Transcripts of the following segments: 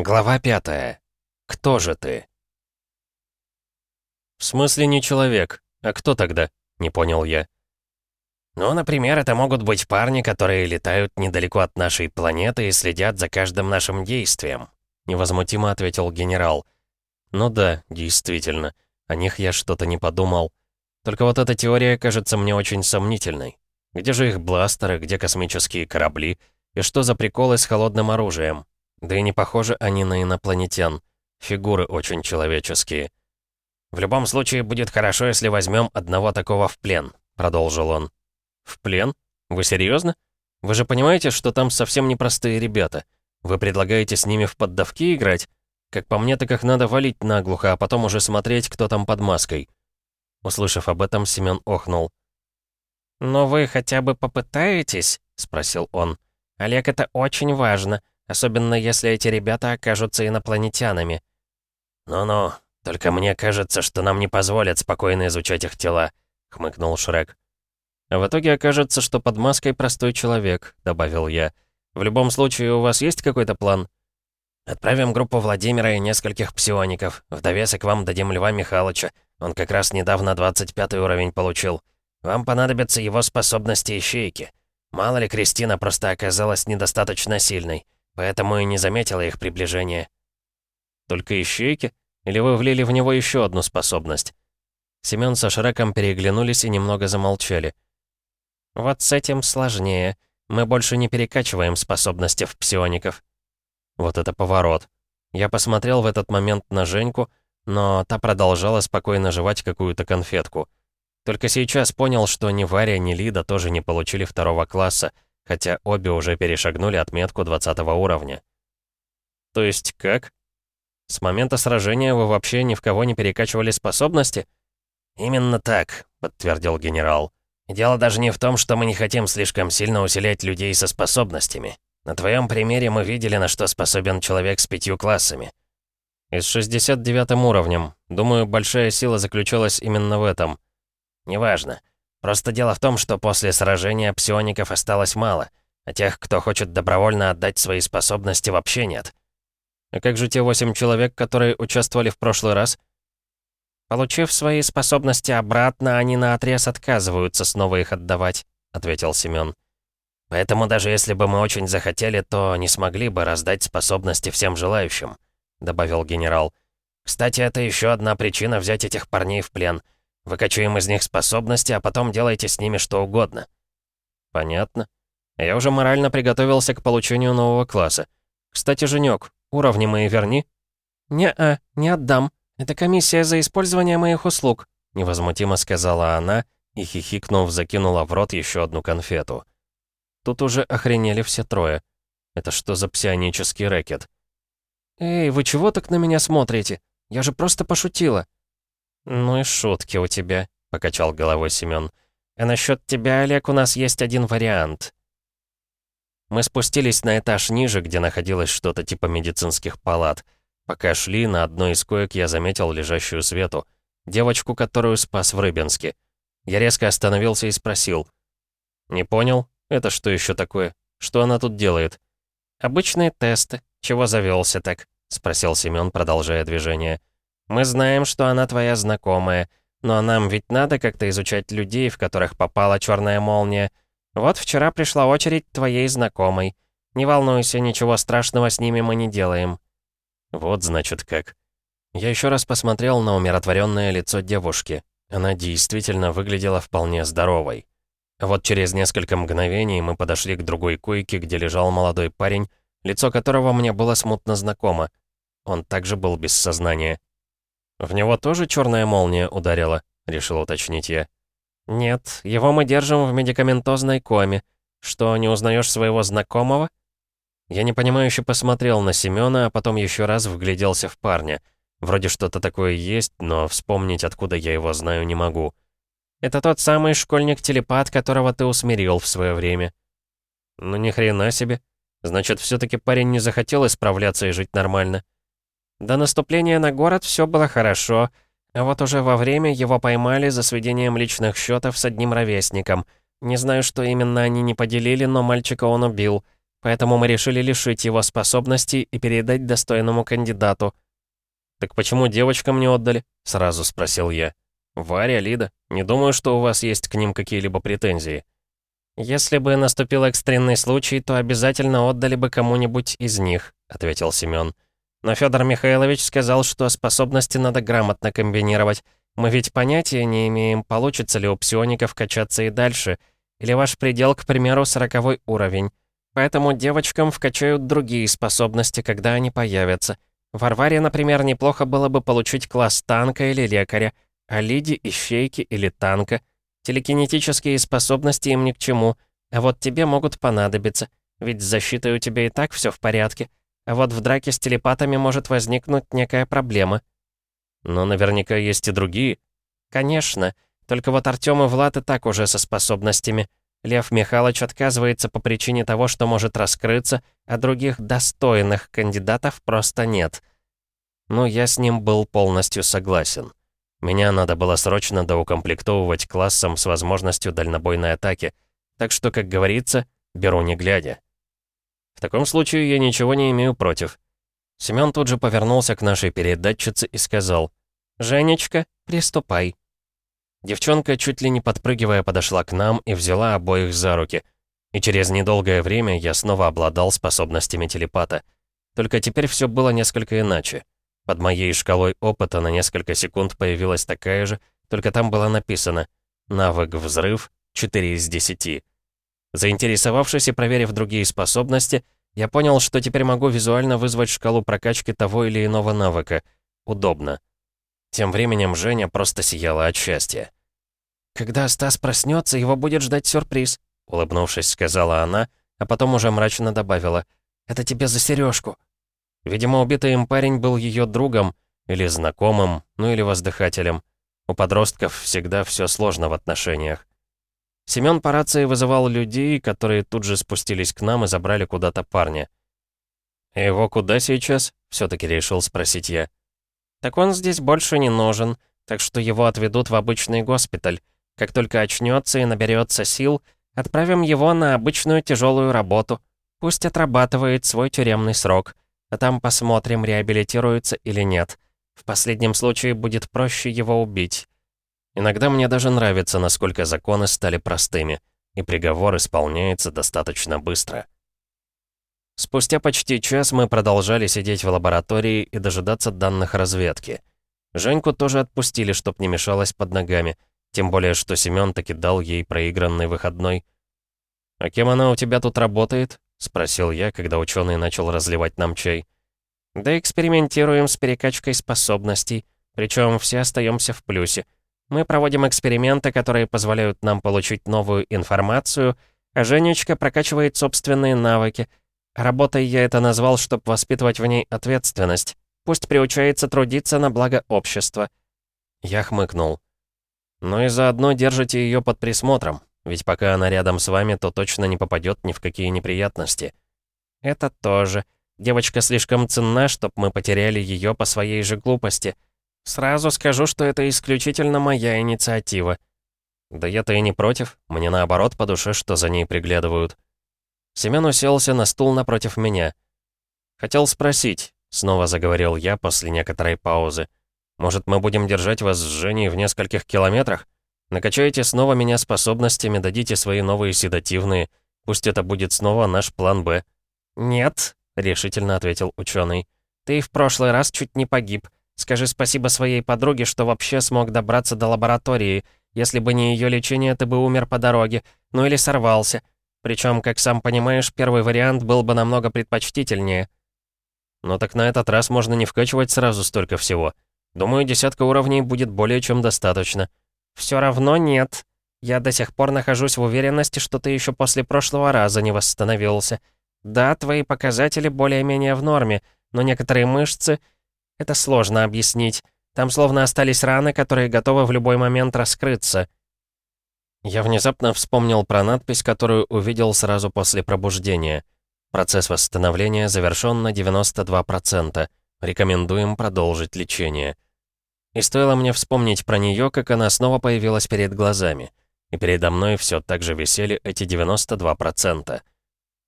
Глава пятая. Кто же ты? В смысле не человек? А кто тогда? Не понял я. Ну, например, это могут быть парни, которые летают недалеко от нашей планеты и следят за каждым нашим действием. Невозмутимо ответил генерал. Ну да, действительно. О них я что-то не подумал. Только вот эта теория кажется мне очень сомнительной. Где же их бластеры, где космические корабли? И что за приколы с холодным оружием? Да и не похожи они на инопланетян. Фигуры очень человеческие. «В любом случае, будет хорошо, если возьмем одного такого в плен», — продолжил он. «В плен? Вы серьезно? Вы же понимаете, что там совсем непростые ребята. Вы предлагаете с ними в поддавки играть? Как по мне, так их надо валить наглухо, а потом уже смотреть, кто там под маской». Услышав об этом, Семён охнул. «Но вы хотя бы попытаетесь?» — спросил он. «Олег, это очень важно. Особенно если эти ребята окажутся инопланетянами. «Ну-ну, только мне кажется, что нам не позволят спокойно изучать их тела», — хмыкнул Шрек. «А в итоге окажется, что под маской простой человек», — добавил я. «В любом случае, у вас есть какой-то план?» «Отправим группу Владимира и нескольких псиоников. В довесок вам дадим Льва Михайловича. Он как раз недавно 25 уровень получил. Вам понадобятся его способности ищейки. Мало ли, Кристина просто оказалась недостаточно сильной. Поэтому и не заметила их приближения. Только ищейки? Или вы влили в него еще одну способность? Семён со Шреком переглянулись и немного замолчали. Вот с этим сложнее. Мы больше не перекачиваем способности в псиоников. Вот это поворот. Я посмотрел в этот момент на Женьку, но та продолжала спокойно жевать какую-то конфетку. Только сейчас понял, что ни Варя, ни Лида тоже не получили второго класса, хотя обе уже перешагнули отметку 20 уровня. То есть как? С момента сражения вы вообще ни в кого не перекачивали способности? Именно так, подтвердил генерал. дело даже не в том, что мы не хотим слишком сильно усилять людей со способностями. На твоем примере мы видели, на что способен человек с пятью классами. И с 69 уровнем. Думаю, большая сила заключалась именно в этом. Неважно. Просто дело в том, что после сражения псиоников осталось мало, а тех, кто хочет добровольно отдать свои способности, вообще нет. А как же те восемь человек, которые участвовали в прошлый раз? Получив свои способности обратно, они наотрез отказываются снова их отдавать, ответил Семён. Поэтому даже если бы мы очень захотели, то не смогли бы раздать способности всем желающим, добавил генерал. Кстати, это еще одна причина взять этих парней в плен — Выкачаем из них способности, а потом делайте с ними что угодно». «Понятно. Я уже морально приготовился к получению нового класса. Кстати, Женёк, уровни мои верни». «Не-а, не отдам. Это комиссия за использование моих услуг», — невозмутимо сказала она и, хихикнув, закинула в рот еще одну конфету. Тут уже охренели все трое. Это что за псионический рэкет? «Эй, вы чего так на меня смотрите? Я же просто пошутила». «Ну и шутки у тебя», — покачал головой Семён. «А насчет тебя, Олег, у нас есть один вариант». Мы спустились на этаж ниже, где находилось что-то типа медицинских палат. Пока шли, на одной из коек я заметил лежащую Свету, девочку, которую спас в Рыбинске. Я резко остановился и спросил. «Не понял? Это что еще такое? Что она тут делает?» «Обычные тесты. Чего завелся так?» — спросил Семён, продолжая движение. Мы знаем, что она твоя знакомая, но нам ведь надо как-то изучать людей, в которых попала черная молния. Вот вчера пришла очередь твоей знакомой. Не волнуйся, ничего страшного с ними мы не делаем». «Вот, значит, как». Я еще раз посмотрел на умиротворенное лицо девушки. Она действительно выглядела вполне здоровой. Вот через несколько мгновений мы подошли к другой койке, где лежал молодой парень, лицо которого мне было смутно знакомо. Он также был без сознания. «В него тоже черная молния ударила?» — решил уточнить я. «Нет, его мы держим в медикаментозной коме. Что, не узнаешь своего знакомого?» Я непонимающе посмотрел на Семёна, а потом еще раз вгляделся в парня. Вроде что-то такое есть, но вспомнить, откуда я его знаю, не могу. «Это тот самый школьник-телепат, которого ты усмирил в свое время». «Ну ни хрена себе. Значит, все таки парень не захотел исправляться и жить нормально». До наступления на город все было хорошо, а вот уже во время его поймали за сведением личных счетов с одним ровесником. Не знаю, что именно они не поделили, но мальчика он убил. Поэтому мы решили лишить его способностей и передать достойному кандидату». «Так почему девочкам не отдали?» — сразу спросил я. «Варя, Лида, не думаю, что у вас есть к ним какие-либо претензии». «Если бы наступил экстренный случай, то обязательно отдали бы кому-нибудь из них», — ответил Семён. «Но Федор Михайлович сказал, что способности надо грамотно комбинировать. Мы ведь понятия не имеем, получится ли у псиоников качаться и дальше. Или ваш предел, к примеру, сороковой уровень. Поэтому девочкам вкачают другие способности, когда они появятся. Варваре, например, неплохо было бы получить класс танка или лекаря, а Лиде — ищейки или танка — Телекинетические способности им ни к чему, а вот тебе могут понадобиться, ведь с защитой у тебя и так все в порядке. А вот в драке с телепатами может возникнуть некая проблема. Но наверняка есть и другие. Конечно. Только вот Артём и Влад и так уже со способностями. Лев Михайлович отказывается по причине того, что может раскрыться, а других достойных кандидатов просто нет. Ну, я с ним был полностью согласен. Меня надо было срочно доукомплектовывать классом с возможностью дальнобойной атаки, так что, как говорится, беру не глядя. В таком случае я ничего не имею против. Семён тут же повернулся к нашей передатчице и сказал, «Женечка, приступай». Девчонка, чуть ли не подпрыгивая, подошла к нам и взяла обоих за руки. И через недолгое время я снова обладал способностями телепата. Только теперь все было несколько иначе. Под моей шкалой опыта на несколько секунд появилась такая же, только там было написано «Навык взрыв 4 из 10». Заинтересовавшись и проверив другие способности, я понял, что теперь могу визуально вызвать шкалу прокачки того или иного навыка. Удобно. Тем временем Женя просто сияла от счастья. «Когда Стас проснется, его будет ждать сюрприз», — улыбнувшись, сказала она, а потом уже мрачно добавила. «Это тебе за сережку. Видимо, убитый им парень был ее другом, или знакомым, ну или воздыхателем. У подростков всегда все сложно в отношениях. Семён по рации вызывал людей, которые тут же спустились к нам и забрали куда-то парня. «Его куда сейчас?» — все таки решил спросить я. «Так он здесь больше не нужен, так что его отведут в обычный госпиталь. Как только очнется и наберется сил, отправим его на обычную тяжелую работу. Пусть отрабатывает свой тюремный срок. А там посмотрим, реабилитируется или нет. В последнем случае будет проще его убить. Иногда мне даже нравится, насколько законы стали простыми, и приговор исполняется достаточно быстро. Спустя почти час мы продолжали сидеть в лаборатории и дожидаться данных разведки. Женьку тоже отпустили, чтоб не мешалась под ногами, тем более, что Семён таки дал ей проигранный выходной. «А кем она у тебя тут работает?» — спросил я, когда ученый начал разливать нам чай. «Да экспериментируем с перекачкой способностей, причем все остаемся в плюсе. Мы проводим эксперименты, которые позволяют нам получить новую информацию, а Женечка прокачивает собственные навыки. Работой я это назвал, чтобы воспитывать в ней ответственность. Пусть приучается трудиться на благо общества». Я хмыкнул. «Ну и заодно держите ее под присмотром. Ведь пока она рядом с вами, то точно не попадет ни в какие неприятности. Это тоже. Девочка слишком ценна, чтоб мы потеряли ее по своей же глупости. Сразу скажу, что это исключительно моя инициатива. Да я-то и не против. Мне наоборот по душе, что за ней приглядывают. Семен уселся на стул напротив меня. «Хотел спросить», — снова заговорил я после некоторой паузы. «Может, мы будем держать вас с Женей в нескольких километрах? Накачайте снова меня способностями, дадите свои новые седативные. Пусть это будет снова наш план «Б». «Нет», — решительно ответил ученый. «Ты в прошлый раз чуть не погиб. Скажи спасибо своей подруге, что вообще смог добраться до лаборатории. Если бы не ее лечение, ты бы умер по дороге. Ну или сорвался. Причем, как сам понимаешь, первый вариант был бы намного предпочтительнее». «Но так на этот раз можно не вкачивать сразу столько всего. Думаю, десятка уровней будет более чем достаточно». «Все равно нет. Я до сих пор нахожусь в уверенности, что ты еще после прошлого раза не восстановился. Да, твои показатели более-менее в норме, но некоторые мышцы... Это сложно объяснить. Там словно остались раны, которые готовы в любой момент раскрыться». Я внезапно вспомнил про надпись, которую увидел сразу после пробуждения. Процесс восстановления завершен на 92%. Рекомендуем продолжить лечение. И стоило мне вспомнить про нее, как она снова появилась перед глазами. И передо мной все так же висели эти 92%.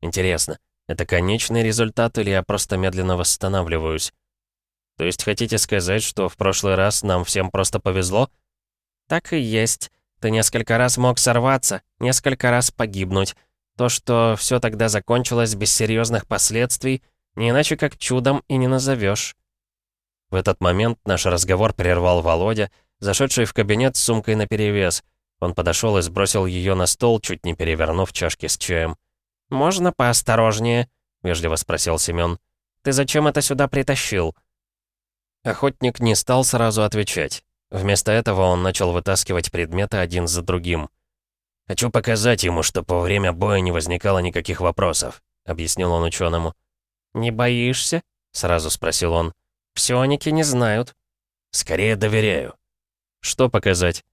Интересно, Это конечный результат или я просто медленно восстанавливаюсь? То есть хотите сказать, что в прошлый раз нам всем просто повезло? Так и есть. Ты несколько раз мог сорваться, несколько раз погибнуть. То, что все тогда закончилось без серьезных последствий, не иначе как чудом и не назовешь. В этот момент наш разговор прервал Володя, зашедший в кабинет с сумкой наперевес. Он подошел и сбросил ее на стол, чуть не перевернув чашки с чаем. «Можно поосторожнее?» — вежливо спросил Семен. «Ты зачем это сюда притащил?» Охотник не стал сразу отвечать. Вместо этого он начал вытаскивать предметы один за другим. «Хочу показать ему, что по время боя не возникало никаких вопросов», — объяснил он ученому. «Не боишься?» — сразу спросил он. «Псионики не знают». «Скорее доверяю». «Что показать?»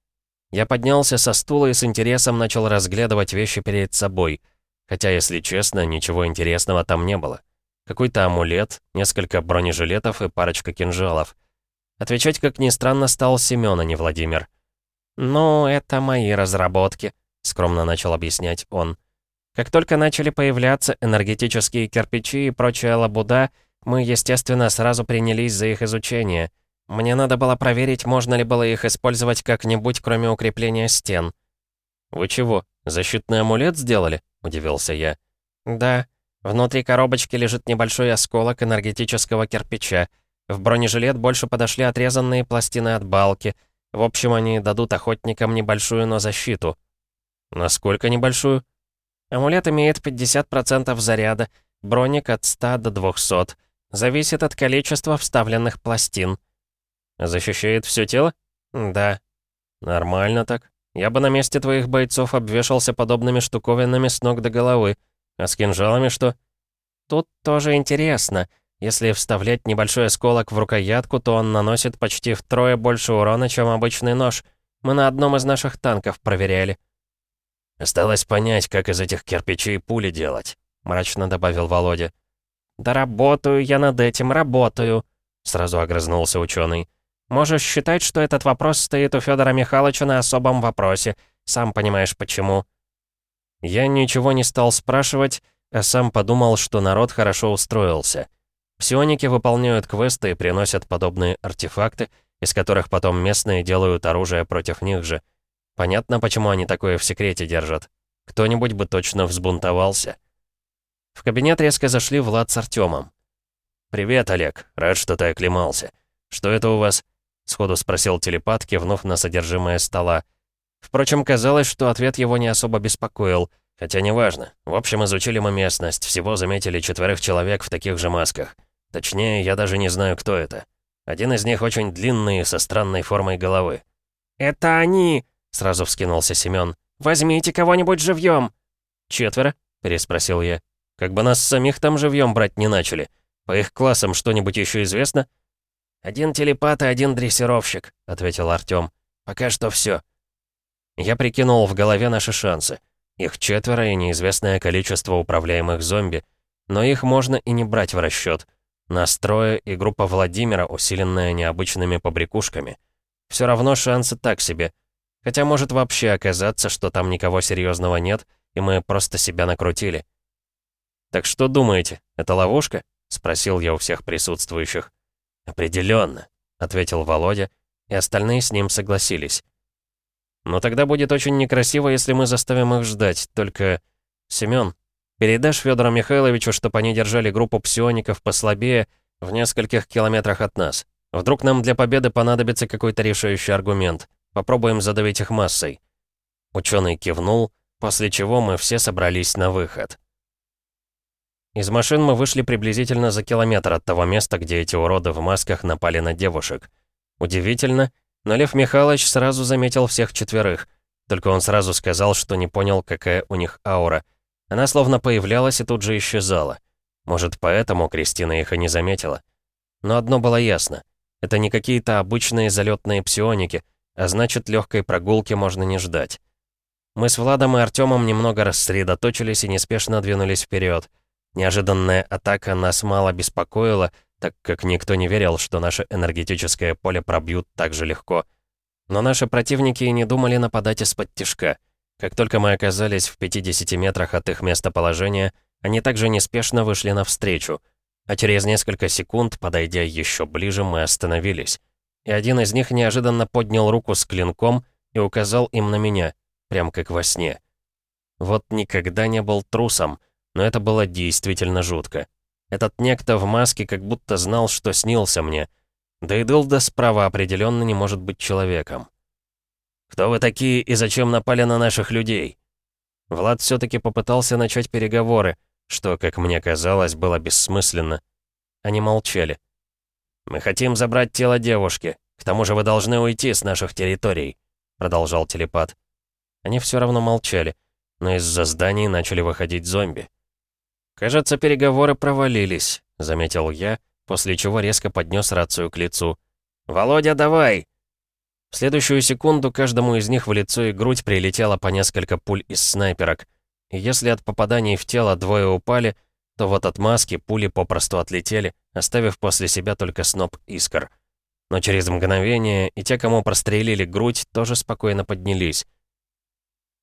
Я поднялся со стула и с интересом начал разглядывать вещи перед собой. Хотя, если честно, ничего интересного там не было. Какой-то амулет, несколько бронежилетов и парочка кинжалов. Отвечать, как ни странно, стал Семён, а не Владимир. «Ну, это мои разработки», — скромно начал объяснять он. «Как только начали появляться энергетические кирпичи и прочая лабуда, мы, естественно, сразу принялись за их изучение. Мне надо было проверить, можно ли было их использовать как-нибудь, кроме укрепления стен». «Вы чего, защитный амулет сделали?» — удивился я. «Да. Внутри коробочки лежит небольшой осколок энергетического кирпича. В бронежилет больше подошли отрезанные пластины от балки. В общем, они дадут охотникам небольшую, но защиту. Насколько небольшую? Амулет имеет 50% заряда, броник от 100 до 200. Зависит от количества вставленных пластин. Защищает все тело? Да. Нормально так. Я бы на месте твоих бойцов обвешался подобными штуковинами с ног до головы. А с кинжалами что? Тут тоже интересно. Если вставлять небольшой осколок в рукоятку, то он наносит почти втрое больше урона, чем обычный нож. Мы на одном из наших танков проверяли. «Осталось понять, как из этих кирпичей пули делать», — мрачно добавил Володя. «Да работаю я над этим, работаю», — сразу огрызнулся ученый. «Можешь считать, что этот вопрос стоит у Федора Михайловича на особом вопросе. Сам понимаешь, почему». Я ничего не стал спрашивать, а сам подумал, что народ хорошо устроился. Псионики выполняют квесты и приносят подобные артефакты, из которых потом местные делают оружие против них же. Понятно, почему они такое в секрете держат. Кто-нибудь бы точно взбунтовался. В кабинет резко зашли Влад с Артемом. «Привет, Олег. Рад, что ты оклемался. Что это у вас?» Сходу спросил телепат, кивнув на содержимое стола. Впрочем, казалось, что ответ его не особо беспокоил. Хотя неважно. В общем, изучили мы местность. Всего заметили четверых человек в таких же масках. Точнее, я даже не знаю, кто это. Один из них очень длинный, со странной формой головы. «Это они!» — сразу вскинулся Семён. «Возьмите кого-нибудь живьем!» «Четверо?» — переспросил я. «Как бы нас самих там живьем брать не начали. По их классам что-нибудь еще известно?» «Один телепат и один дрессировщик», — ответил Артём. «Пока что все. Я прикинул в голове наши шансы. Их четверо и неизвестное количество управляемых зомби. Но их можно и не брать в расчет. Настроя и группа Владимира, усиленная необычными побрякушками. Все равно шансы так себе. Хотя может вообще оказаться, что там никого серьезного нет, и мы просто себя накрутили. «Так что думаете, это ловушка?» — спросил я у всех присутствующих. «Определенно», — ответил Володя, и остальные с ним согласились. «Но тогда будет очень некрасиво, если мы заставим их ждать, только...» «Семён, Передашь Федору Михайловичу, чтобы они держали группу псиоников послабее в нескольких километрах от нас. Вдруг нам для победы понадобится какой-то решающий аргумент. Попробуем задавить их массой». Ученый кивнул, после чего мы все собрались на выход. Из машин мы вышли приблизительно за километр от того места, где эти уроды в масках напали на девушек. Удивительно, но Лев Михайлович сразу заметил всех четверых. Только он сразу сказал, что не понял, какая у них аура — она словно появлялась и тут же исчезала. Может, поэтому Кристина их и не заметила. Но одно было ясно. Это не какие-то обычные залетные псионики, а значит, легкой прогулки можно не ждать. Мы с Владом и Артемом немного рассредоточились и неспешно двинулись вперед. Неожиданная атака нас мало беспокоила, так как никто не верил, что наше энергетическое поле пробьют так же легко. Но наши противники и не думали нападать из-под тишка. Как только мы оказались в 50 метрах от их местоположения, они также неспешно вышли навстречу. А через несколько секунд, подойдя еще ближе, мы остановились. И один из них неожиданно поднял руку с клинком и указал им на меня, прям как во сне. Вот никогда не был трусом, но это было действительно жутко. Этот некто в маске как будто знал, что снился мне. Да и Дылда справа определенно не может быть человеком. «Кто вы такие и зачем напали на наших людей?» Влад все-таки попытался начать переговоры, что, как мне казалось, было бессмысленно. Они молчали. «Мы хотим забрать тело девушки. К тому же вы должны уйти с наших территорий», — продолжал телепат. Они все равно молчали, но из-за зданий начали выходить зомби. «Кажется, переговоры провалились», — заметил я, после чего резко поднес рацию к лицу. «Володя, давай!» В следующую секунду каждому из них в лицо и грудь прилетело по несколько пуль из снайперок. И если от попаданий в тело двое упали, то вот от маски пули попросту отлетели, оставив после себя только сноп искр. Но через мгновение и те, кому прострелили грудь, тоже спокойно поднялись.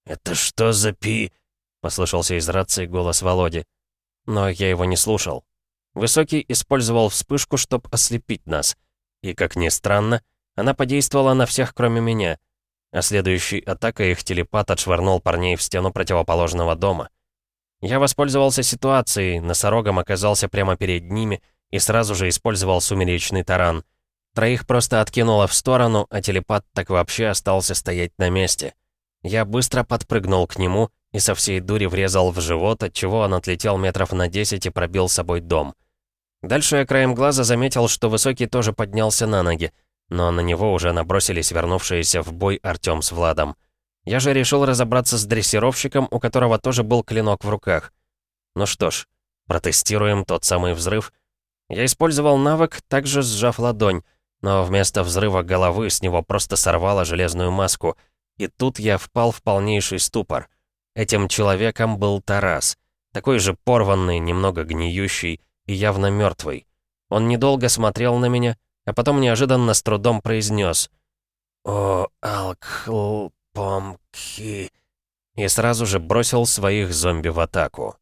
«Это что за пи...» — послышался из рации голос Володи. Но я его не слушал. Высокий использовал вспышку, чтобы ослепить нас. И, как ни странно, она подействовала на всех, кроме меня. А следующей атакой их телепат отшвырнул парней в стену противоположного дома. Я воспользовался ситуацией, носорогом оказался прямо перед ними и сразу же использовал сумеречный таран. Троих просто откинуло в сторону, а телепат так вообще остался стоять на месте. Я быстро подпрыгнул к нему и со всей дури врезал в живот, отчего он отлетел метров на 10 и пробил собой дом. Дальше я краем глаза заметил, что Высокий тоже поднялся на ноги, но на него уже набросились вернувшиеся в бой Артём с Владом. Я же решил разобраться с дрессировщиком, у которого тоже был клинок в руках. Ну что ж, протестируем тот самый взрыв. Я использовал навык, также сжав ладонь, но вместо взрыва головы с него просто сорвало железную маску. И тут я впал в полнейший ступор. Этим человеком был Тарас. Такой же порванный, немного гниющий и явно мертвый. Он недолго смотрел на меня, а потом неожиданно с трудом произнес «О, алкхл...» помки...» и сразу же бросил своих зомби в атаку.